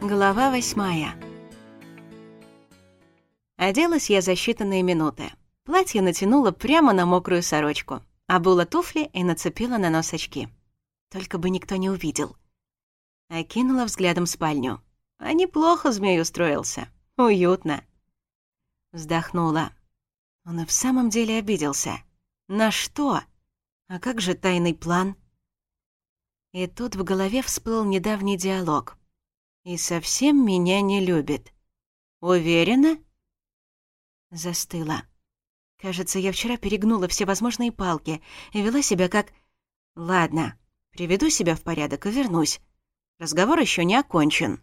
Глава восьмая. Оделась я за считанные минуты. Платье натянула прямо на мокрую сорочку, обула туфли и нацепила на нос очки. Только бы никто не увидел. Окинула взглядом спальню. А неплохо змей устроился. Уютно. Вздохнула. Он и в самом деле обиделся. На что? А как же тайный план? И тут в голове всплыл недавний диалог и совсем меня не любит. Уверена?» Застыла. Кажется, я вчера перегнула все возможные палки и вела себя как... Ладно, приведу себя в порядок и вернусь. Разговор еще не окончен.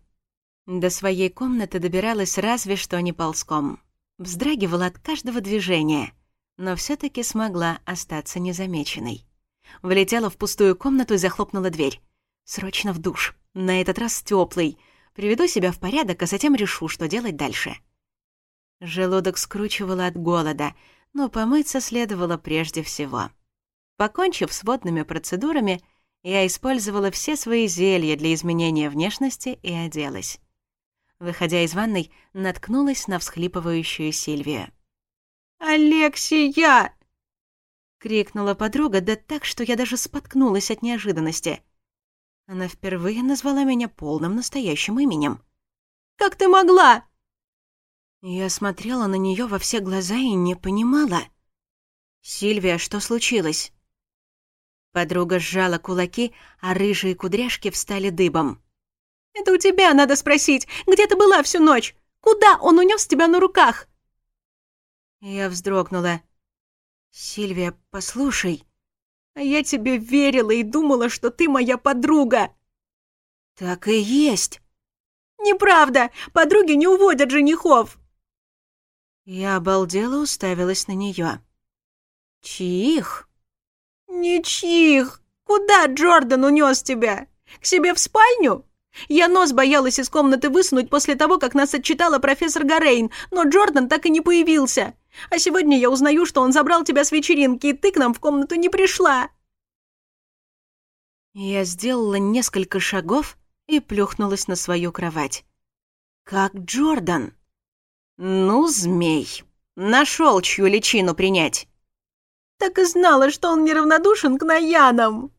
До своей комнаты добиралась разве что не ползком. Вздрагивала от каждого движения, но все таки смогла остаться незамеченной. Влетела в пустую комнату и захлопнула дверь. Срочно в душ. На этот раз теплый, Приведу себя в порядок, а затем решу, что делать дальше. Желудок скручивало от голода, но помыться следовало прежде всего. Покончив с водными процедурами, я использовала все свои зелья для изменения внешности и оделась. Выходя из ванной, наткнулась на всхлипывающую Сильвию. «Алексия!» — крикнула подруга, да так, что я даже споткнулась от неожиданности — она впервые назвала меня полным настоящим именем. «Как ты могла?» Я смотрела на нее во все глаза и не понимала. «Сильвия, что случилось?» Подруга сжала кулаки, а рыжие кудряшки встали дыбом. «Это у тебя надо спросить, где ты была всю ночь? Куда он унес тебя на руках?» Я вздрогнула. «Сильвия, послушай...» А я тебе верила и думала, что ты моя подруга. Так и есть. Неправда, подруги не уводят женихов. Я обалдела уставилась на нее. Чьих? Ничьих. Куда Джордан унес тебя? К себе в спальню? Я нос боялась из комнаты высунуть после того, как нас отчитала профессор Гарейн, но Джордан так и не появился. А сегодня я узнаю, что он забрал тебя с вечеринки, и ты к нам в комнату не пришла». Я сделала несколько шагов и плюхнулась на свою кровать. «Как Джордан?» «Ну, змей, нашел чью личину принять». «Так и знала, что он неравнодушен к Наянам!»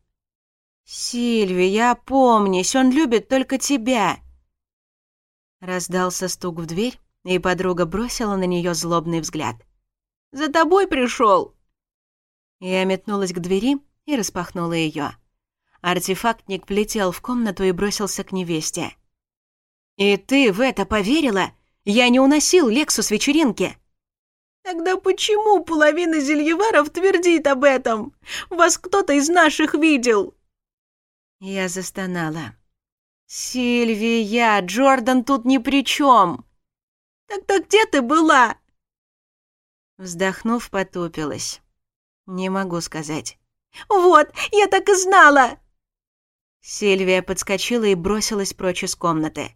«Сильви, я помнишь, он любит только тебя!» Раздался стук в дверь, и подруга бросила на нее злобный взгляд. «За тобой пришел!» Я метнулась к двери и распахнула ее. Артефактник влетел в комнату и бросился к невесте. «И ты в это поверила? Я не уносил Лексус вечеринки!» «Тогда почему половина зельеваров твердит об этом? Вас кто-то из наших видел!» Я застонала. «Сильвия, Джордан тут ни при чем!» Так-то где ты была?» Вздохнув, потупилась. «Не могу сказать». «Вот, я так и знала!» Сильвия подскочила и бросилась прочь из комнаты.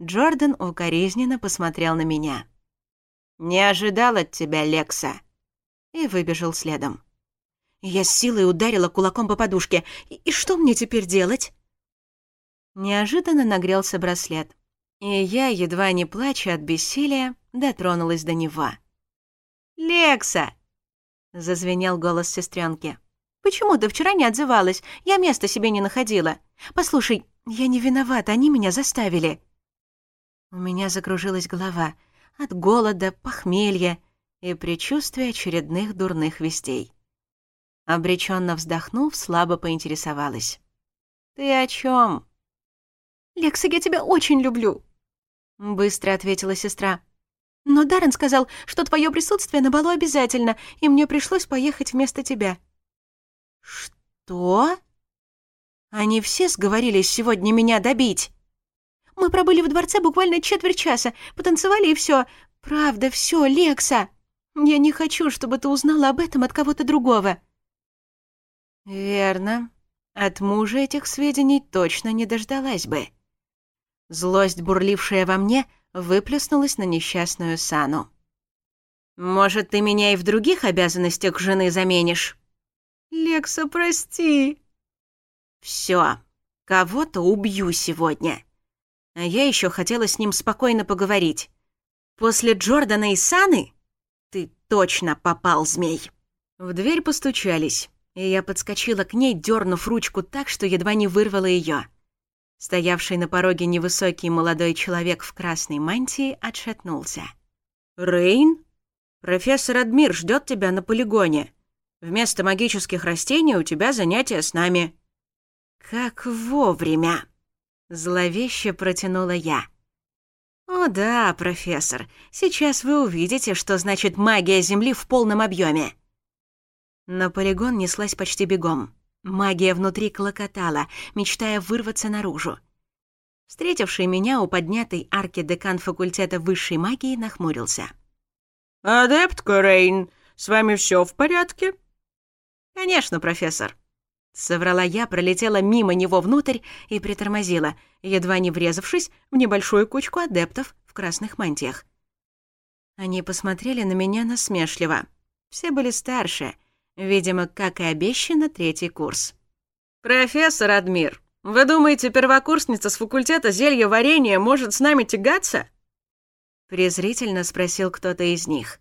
Джордан укоризненно посмотрел на меня. «Не ожидал от тебя, Лекса!» И выбежал следом. Я с силой ударила кулаком по подушке. «И что мне теперь делать?» Неожиданно нагрелся браслет. И я, едва не плача от бессилия, дотронулась до него. «Лекса!» — зазвенел голос сестренки. «Почему ты вчера не отзывалась? Я места себе не находила. Послушай, я не виновата, они меня заставили». У меня закружилась голова от голода, похмелья и предчувствия очередных дурных вестей. Обреченно вздохнув, слабо поинтересовалась. «Ты о чем? «Лекса, я тебя очень люблю!» Быстро ответила сестра. «Но Даррен сказал, что твое присутствие на балу обязательно, и мне пришлось поехать вместо тебя». «Что?» «Они все сговорились сегодня меня добить!» «Мы пробыли в дворце буквально четверть часа, потанцевали и все. Правда, все, Лекса! Я не хочу, чтобы ты узнала об этом от кого-то другого!» Верно. От мужа этих сведений точно не дождалась бы. Злость, бурлившая во мне, выплеснулась на несчастную Сану. «Может, ты меня и в других обязанностях жены заменишь?» «Лекса, прости!» «Всё, кого-то убью сегодня!» А я ещё хотела с ним спокойно поговорить. «После Джордана и Саны ты точно попал, змей!» В дверь постучались и я подскочила к ней, дернув ручку так, что едва не вырвала ее. Стоявший на пороге невысокий молодой человек в красной мантии отшатнулся. «Рейн? Профессор Адмир ждет тебя на полигоне. Вместо магических растений у тебя занятия с нами». «Как вовремя!» — зловеще протянула я. «О да, профессор, сейчас вы увидите, что значит магия Земли в полном объеме. На полигон неслась почти бегом. Магия внутри клокотала, мечтая вырваться наружу. Встретивший меня у поднятой арки декан факультета высшей магии нахмурился. «Адепт Корейн, с вами все в порядке?» «Конечно, профессор». Соврала я, пролетела мимо него внутрь и притормозила, едва не врезавшись в небольшую кучку адептов в красных мантиях. Они посмотрели на меня насмешливо. Все были старше — Видимо, как и обещано, третий курс. «Профессор Адмир, вы думаете, первокурсница с факультета зелья варенья может с нами тягаться?» Презрительно спросил кто-то из них.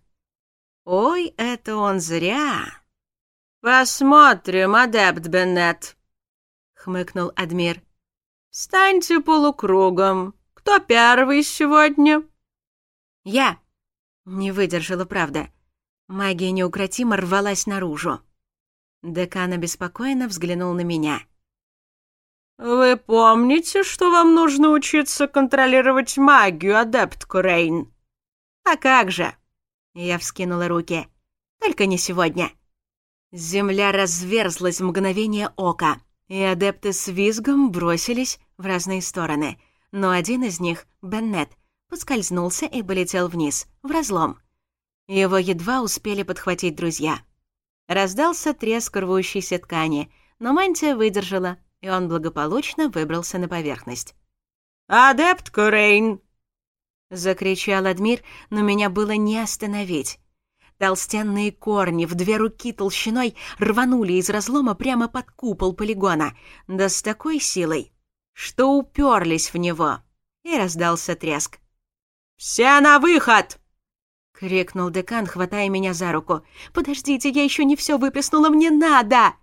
«Ой, это он зря!» «Посмотрим, адепт Беннет!» — хмыкнул Адмир. «Встаньте полукругом. Кто первый сегодня?» «Я!» — не выдержала правда. «Я!» Магия неукротимо рвалась наружу. Декан обеспокоенно взглянул на меня. «Вы помните, что вам нужно учиться контролировать магию, адепт Курейн?» «А как же?» Я вскинула руки. «Только не сегодня». Земля разверзлась в мгновение ока, и адепты с визгом бросились в разные стороны. Но один из них, Беннет, поскользнулся и полетел вниз, в разлом. Его едва успели подхватить друзья. Раздался треск рвущейся ткани, но мантия выдержала, и он благополучно выбрался на поверхность. «Адепт Курейн!» — закричал Адмир, но меня было не остановить. Толстенные корни в две руки толщиной рванули из разлома прямо под купол полигона, да с такой силой, что уперлись в него, и раздался треск. «Все на выход!» — крикнул декан, хватая меня за руку. «Подождите, я еще не все выплеснула, мне надо!»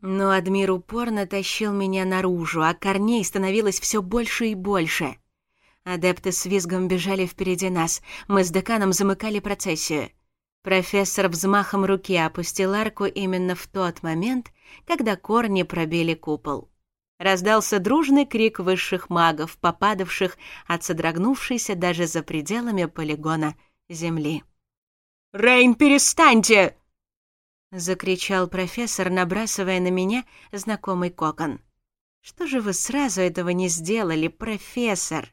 Но Адмир упорно тащил меня наружу, а корней становилось все больше и больше. Адепты с визгом бежали впереди нас, мы с деканом замыкали процессию. Профессор взмахом руки опустил арку именно в тот момент, когда корни пробили купол. Раздался дружный крик высших магов, попадавших от содрогнувшейся даже за пределами полигона — земли. «Рейн, перестаньте!» — закричал профессор, набрасывая на меня знакомый кокон. «Что же вы сразу этого не сделали, профессор?»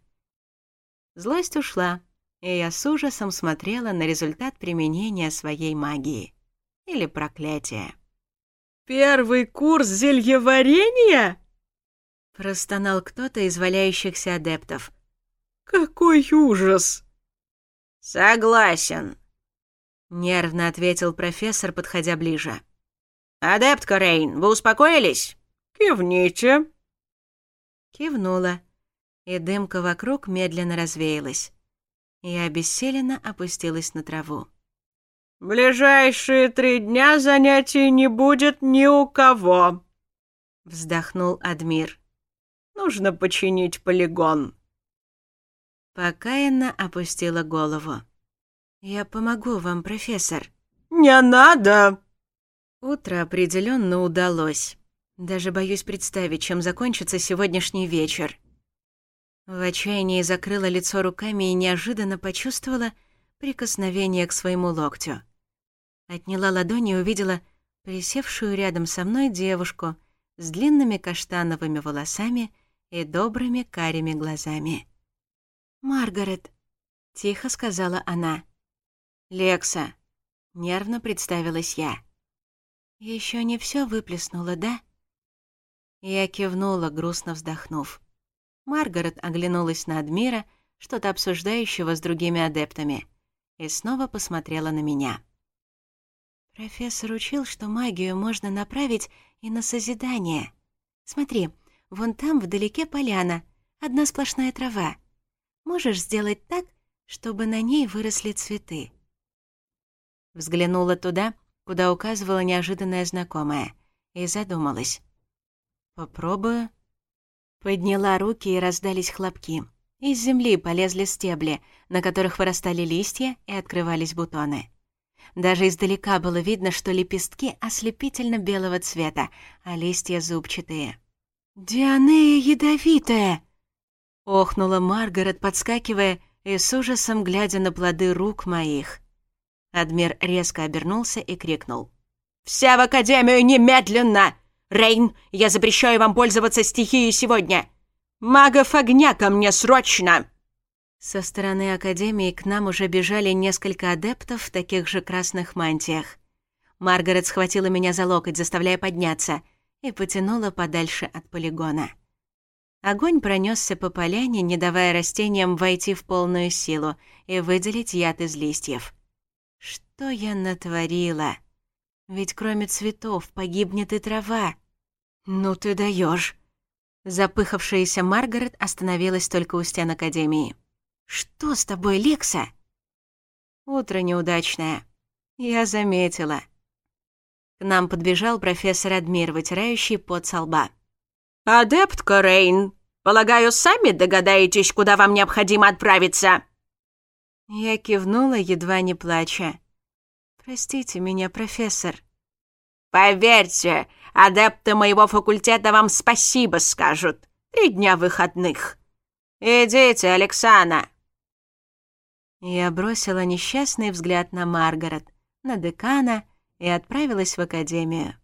Злость ушла, и я с ужасом смотрела на результат применения своей магии. Или проклятия. «Первый курс зельеварения?» — простонал кто-то из валяющихся адептов. «Какой ужас!» «Согласен», — нервно ответил профессор, подходя ближе. «Адепт Корейн, вы успокоились?» «Кивните». Кивнула, и дымка вокруг медленно развеялась. Я обессиленно опустилась на траву. «Ближайшие три дня занятий не будет ни у кого», — вздохнул Адмир. «Нужно починить полигон». Покаянно опустила голову. «Я помогу вам, профессор». «Не надо!» Утро определенно удалось. Даже боюсь представить, чем закончится сегодняшний вечер. В отчаянии закрыла лицо руками и неожиданно почувствовала прикосновение к своему локтю. Отняла ладони и увидела присевшую рядом со мной девушку с длинными каштановыми волосами и добрыми карими глазами. «Маргарет», — тихо сказала она. «Лекса», — нервно представилась я. Еще не все выплеснула, да?» Я кивнула, грустно вздохнув. Маргарет оглянулась на Адмира, что-то обсуждающего с другими адептами, и снова посмотрела на меня. «Профессор учил, что магию можно направить и на созидание. Смотри, вон там вдалеке поляна, одна сплошная трава. Можешь сделать так, чтобы на ней выросли цветы?» Взглянула туда, куда указывала неожиданная знакомая, и задумалась. «Попробую». Подняла руки и раздались хлопки. Из земли полезли стебли, на которых вырастали листья и открывались бутоны. Даже издалека было видно, что лепестки ослепительно белого цвета, а листья зубчатые. «Дианея ядовитая!» Охнула Маргарет, подскакивая и с ужасом глядя на плоды рук моих. Адмир резко обернулся и крикнул. «Вся в Академию немедленно! Рейн, я запрещаю вам пользоваться стихией сегодня! Магов огня ко мне срочно!» Со стороны Академии к нам уже бежали несколько адептов в таких же красных мантиях. Маргарет схватила меня за локоть, заставляя подняться, и потянула подальше от полигона. Огонь пронесся по поляне, не давая растениям войти в полную силу и выделить яд из листьев. Что я натворила? Ведь кроме цветов погибнет и трава. Ну ты даешь. Запыхавшаяся Маргарет остановилась только у стен Академии. «Что с тобой, Лекса?» «Утро неудачное. Я заметила». К нам подбежал профессор Адмир, вытирающий пот со лба. «Адепт Корейн, полагаю, сами догадаетесь, куда вам необходимо отправиться?» Я кивнула, едва не плача. «Простите меня, профессор». «Поверьте, адепты моего факультета вам спасибо скажут. Три дня выходных. Идите, Александра». Я бросила несчастный взгляд на Маргарет, на декана и отправилась в академию.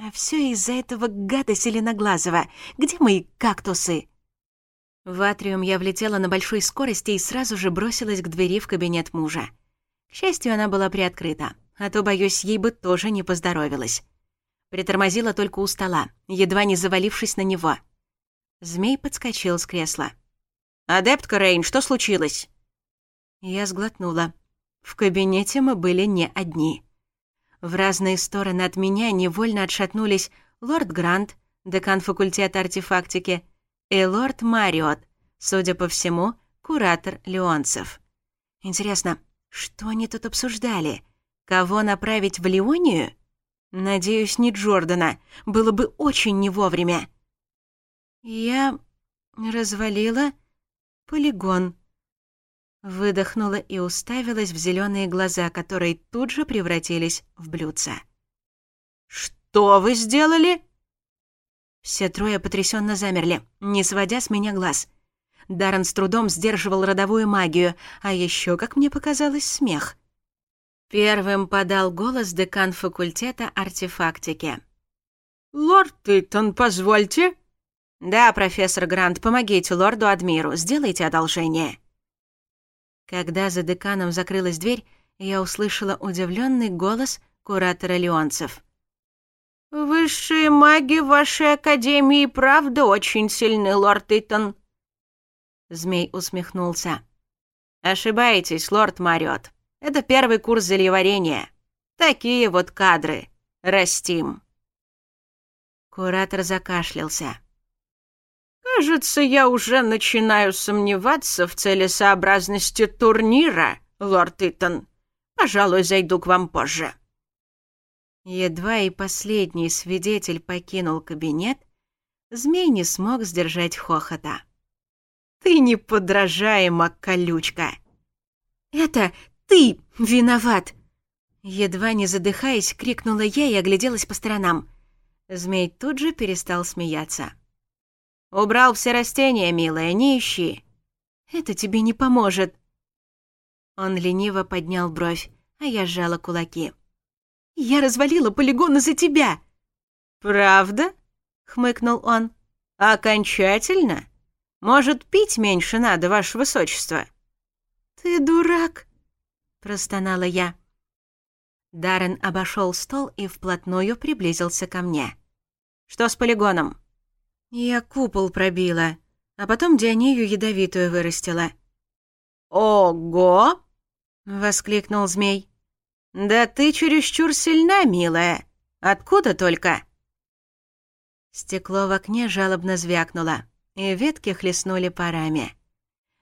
А все из-за этого гада Зеленоглазого. Где мои кактусы?» В атриум я влетела на большой скорости и сразу же бросилась к двери в кабинет мужа. К счастью, она была приоткрыта, а то, боюсь, ей бы тоже не поздоровилась. Притормозила только у стола, едва не завалившись на него. Змей подскочил с кресла. «Адептка Рейн, что случилось?» Я сглотнула. В кабинете мы были не одни. В разные стороны от меня невольно отшатнулись лорд Грант, декан факультета артефактики, и лорд Мариот, судя по всему, куратор Леонцев. Интересно, что они тут обсуждали? Кого направить в Леонию? Надеюсь, не Джордана. Было бы очень не вовремя. Я развалила полигон, выдохнула и уставилась в зеленые глаза, которые тут же превратились в блюдца. «Что вы сделали?» Все трое потрясенно замерли, не сводя с меня глаз. Даррен с трудом сдерживал родовую магию, а еще, как мне показалось, смех. Первым подал голос декан факультета артефактики. «Лорд Тейтон, позвольте?» «Да, профессор Грант, помогите лорду Адмиру, сделайте одолжение». Когда за деканом закрылась дверь, я услышала удивленный голос куратора Леонцев. «Высшие маги вашей академии правда очень сильны, лорд Итон!» Змей усмехнулся. «Ошибаетесь, лорд Мариот. Это первый курс зельеварения. Такие вот кадры. Растим!» Куратор закашлялся. «Кажется, я уже начинаю сомневаться в целесообразности турнира, лорд Итон. Пожалуй, зайду к вам позже». Едва и последний свидетель покинул кабинет, змей не смог сдержать хохота. «Ты неподражаема, колючка!» «Это ты виноват!» Едва не задыхаясь, крикнула я и огляделась по сторонам. Змей тут же перестал смеяться. Убрал все растения, милая, не ищи. Это тебе не поможет. Он лениво поднял бровь, а я сжала кулаки. Я развалила полигон из-за тебя. Правда? хмыкнул он. Окончательно? Может, пить меньше надо, ваше высочество? Ты дурак, простонала я. Даррен обошел стол и вплотную приблизился ко мне. Что с полигоном? Я купол пробила, а потом Дионею ядовитую вырастила. «Ого!» — воскликнул змей. «Да ты чересчур сильна, милая! Откуда только?» Стекло в окне жалобно звякнуло, и ветки хлестнули парами.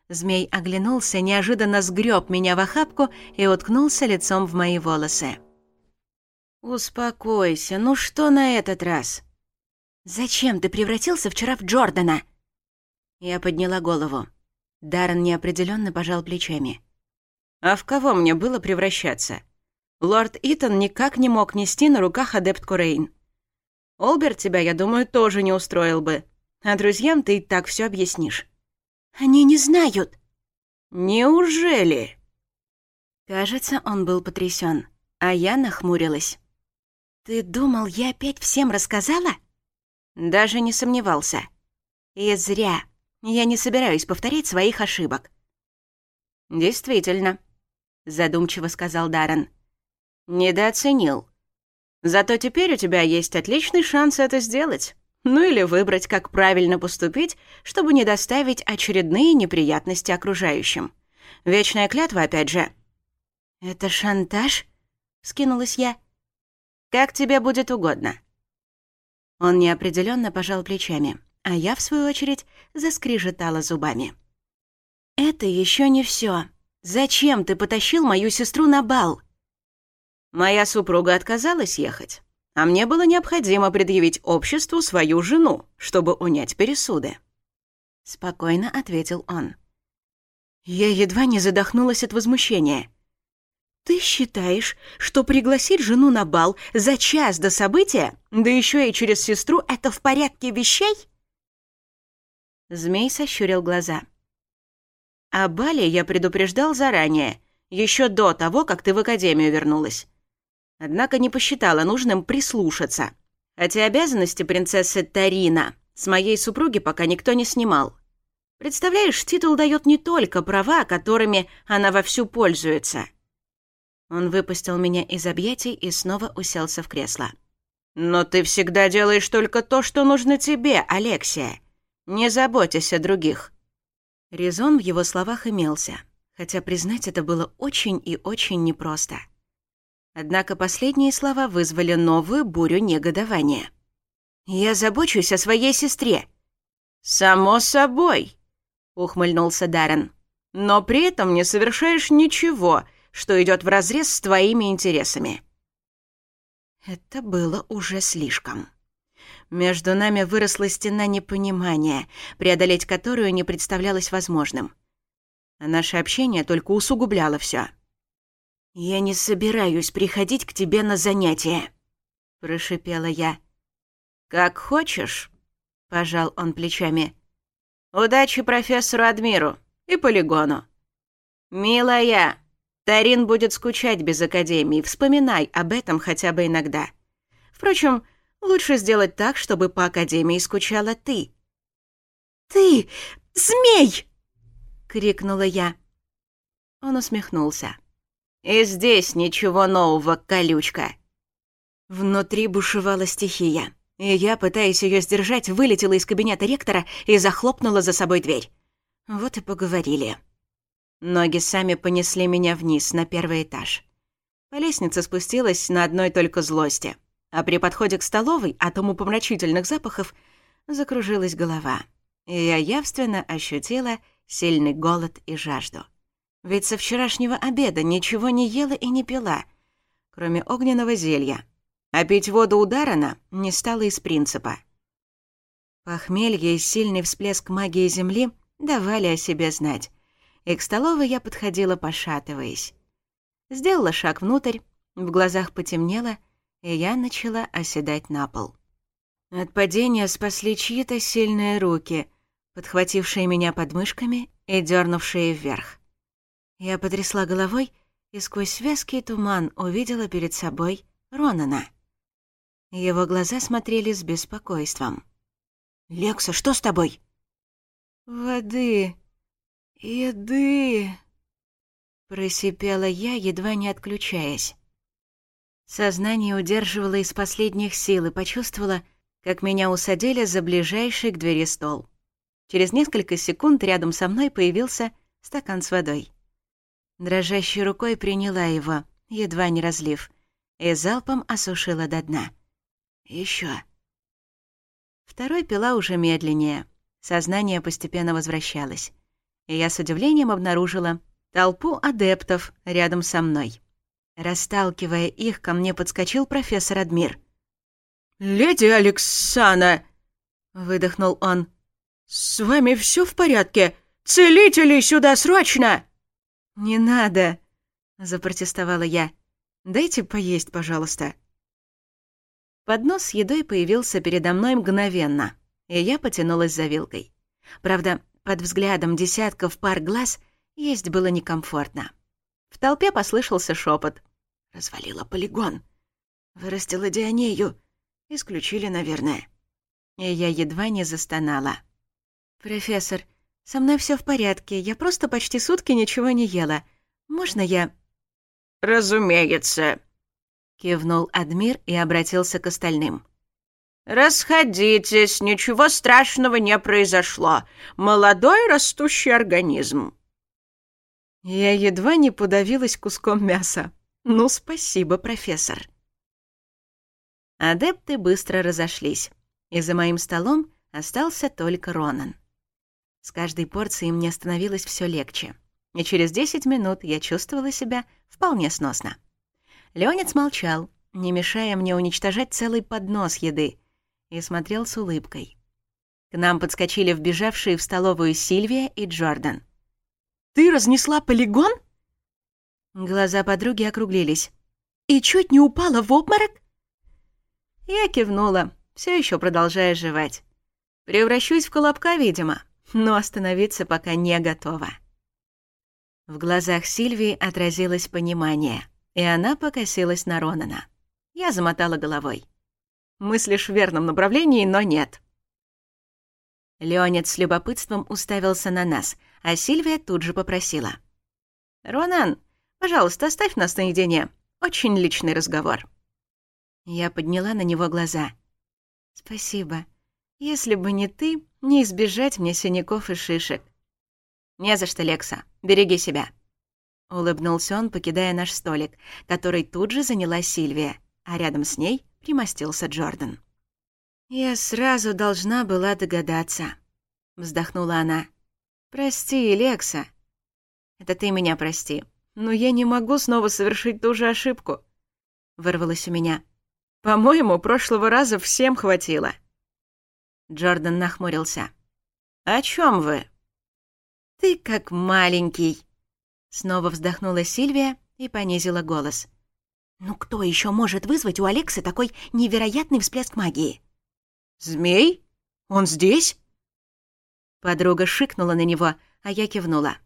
Змей оглянулся, неожиданно сгреб меня в охапку и уткнулся лицом в мои волосы. «Успокойся, ну что на этот раз?» «Зачем ты превратился вчера в Джордана?» Я подняла голову. Даррен неопределенно пожал плечами. «А в кого мне было превращаться?» Лорд Итан никак не мог нести на руках адептку Рейн. «Олберт тебя, я думаю, тоже не устроил бы. А друзьям ты и так все объяснишь». «Они не знают». «Неужели?» Кажется, он был потрясен, а я нахмурилась. «Ты думал, я опять всем рассказала?» Даже не сомневался. И зря. Я не собираюсь повторять своих ошибок. «Действительно», — задумчиво сказал Даррен. «Недооценил. Зато теперь у тебя есть отличный шанс это сделать. Ну или выбрать, как правильно поступить, чтобы не доставить очередные неприятности окружающим. Вечная клятва, опять же». «Это шантаж?» — скинулась я. «Как тебе будет угодно», он неопределенно пожал плечами, а я, в свою очередь, заскрежетала зубами. «Это еще не все. Зачем ты потащил мою сестру на бал?» «Моя супруга отказалась ехать, а мне было необходимо предъявить обществу свою жену, чтобы унять пересуды». Спокойно ответил он. Я едва не задохнулась от возмущения. «Ты считаешь, что пригласить жену на бал за час до события, да еще и через сестру, это в порядке вещей?» Змей сощурил глаза. «О бале я предупреждал заранее, еще до того, как ты в академию вернулась. Однако не посчитала нужным прислушаться. Хотя обязанности принцессы Тарина с моей супруги пока никто не снимал. Представляешь, титул дает не только права, которыми она вовсю пользуется» Он выпустил меня из объятий и снова уселся в кресло. «Но ты всегда делаешь только то, что нужно тебе, Алексия. Не заботясь о других». Резон в его словах имелся, хотя признать это было очень и очень непросто. Однако последние слова вызвали новую бурю негодования. «Я забочусь о своей сестре». «Само собой», — ухмыльнулся Даррен. «Но при этом не совершаешь ничего, — что идет вразрез с твоими интересами». Это было уже слишком. Между нами выросла стена непонимания, преодолеть которую не представлялось возможным. А наше общение только усугубляло все. «Я не собираюсь приходить к тебе на занятия», — прошипела я. «Как хочешь», — пожал он плечами. «Удачи профессору Адмиру и полигону». «Милая, Тарин будет скучать без Академии, вспоминай об этом хотя бы иногда. Впрочем, лучше сделать так, чтобы по Академии скучала ты». «Ты! Змей!» — крикнула я. Он усмехнулся. «И здесь ничего нового, колючка!» Внутри бушевала стихия, и я, пытаясь ее сдержать, вылетела из кабинета ректора и захлопнула за собой дверь. Вот и поговорили. Ноги сами понесли меня вниз, на первый этаж. По лестнице спустилась на одной только злости. А при подходе к столовой а от умопомрачительных запахов закружилась голова. И я явственно ощутила сильный голод и жажду. Ведь со вчерашнего обеда ничего не ела и не пила, кроме огненного зелья. А пить воду ударана не стало из принципа. Похмелье и сильный всплеск магии Земли давали о себе знать и к столовой я подходила, пошатываясь. Сделала шаг внутрь, в глазах потемнело, и я начала оседать на пол. От падения спасли чьи-то сильные руки, подхватившие меня подмышками и дернувшие вверх. Я потрясла головой и сквозь вязкий туман увидела перед собой Ронана. Его глаза смотрели с беспокойством. «Лекса, что с тобой?» «Воды», «Еды!» — просипела я, едва не отключаясь. Сознание удерживало из последних сил и почувствовала, как меня усадили за ближайший к двери стол. Через несколько секунд рядом со мной появился стакан с водой. Дрожащей рукой приняла его, едва не разлив, и залпом осушила до дна. Еще. Второй пила уже медленнее. Сознание постепенно возвращалось и я с удивлением обнаружила толпу адептов рядом со мной. Расталкивая их, ко мне подскочил профессор Адмир. «Леди Александра!» — выдохнул он. «С вами все в порядке? Целители сюда срочно!» «Не надо!» — запротестовала я. «Дайте поесть, пожалуйста». Поднос с едой появился передо мной мгновенно, и я потянулась за вилкой. Правда, под взглядом десятков пар глаз есть было некомфортно. В толпе послышался шепот. Развалила полигон. Вырастила Дионею. Исключили, наверное. И я едва не застонала. «Профессор, со мной все в порядке. Я просто почти сутки ничего не ела. Можно я...» «Разумеется», — кивнул Адмир и обратился к остальным. «Расходитесь, ничего страшного не произошло. Молодой растущий организм». Я едва не подавилась куском мяса. Ну, спасибо, профессор. Адепты быстро разошлись, и за моим столом остался только Ронан. С каждой порцией мне становилось все легче, и через 10 минут я чувствовала себя вполне сносно. Леонец молчал, не мешая мне уничтожать целый поднос еды, и смотрел с улыбкой. К нам подскочили вбежавшие в столовую Сильвия и Джордан. «Ты разнесла полигон?» Глаза подруги округлились. «И чуть не упала в обморок?» Я кивнула, все еще продолжая жевать. Превращусь в колобка, видимо, но остановиться пока не готова. В глазах Сильвии отразилось понимание, и она покосилась на Ронана. Я замотала головой мыслишь в верном направлении, но нет». Леонид с любопытством уставился на нас, а Сильвия тут же попросила. «Ронан, пожалуйста, оставь нас наедине. Очень личный разговор». Я подняла на него глаза. «Спасибо. Если бы не ты, не избежать мне синяков и шишек». «Не за что, Лекса. Береги себя». Улыбнулся он, покидая наш столик, который тут же заняла Сильвия, а рядом с ней примостился Джордан. «Я сразу должна была догадаться», — вздохнула она. «Прости, Лекса. Это ты меня прости. Но я не могу снова совершить ту же ошибку», — вырвалось у меня. «По-моему, прошлого раза всем хватило». Джордан нахмурился. «О чем вы?» «Ты как маленький», — снова вздохнула Сильвия и понизила голос. Ну кто еще может вызвать у Алекса такой невероятный всплеск магии? «Змей? Он здесь?» Подруга шикнула на него, а я кивнула.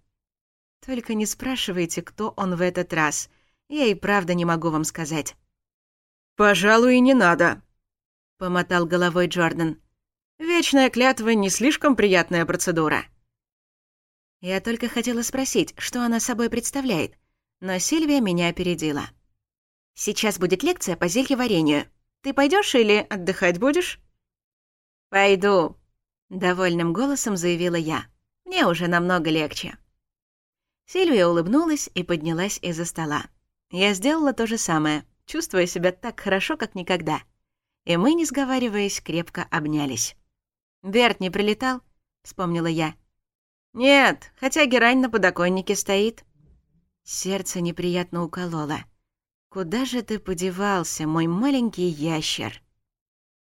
«Только не спрашивайте, кто он в этот раз. Я и правда не могу вам сказать». «Пожалуй, не надо», — помотал головой Джордан. «Вечная клятва — не слишком приятная процедура». Я только хотела спросить, что она собой представляет, но Сильвия меня опередила. Сейчас будет лекция по зельеварению. Ты пойдешь или отдыхать будешь?» «Пойду», — довольным голосом заявила я. «Мне уже намного легче». Сильвия улыбнулась и поднялась из-за стола. Я сделала то же самое, чувствуя себя так хорошо, как никогда. И мы, не сговариваясь, крепко обнялись. «Берт не прилетал?» — вспомнила я. «Нет, хотя Герань на подоконнике стоит». Сердце неприятно укололо. Куда же ты подевался, мой маленький ящер?»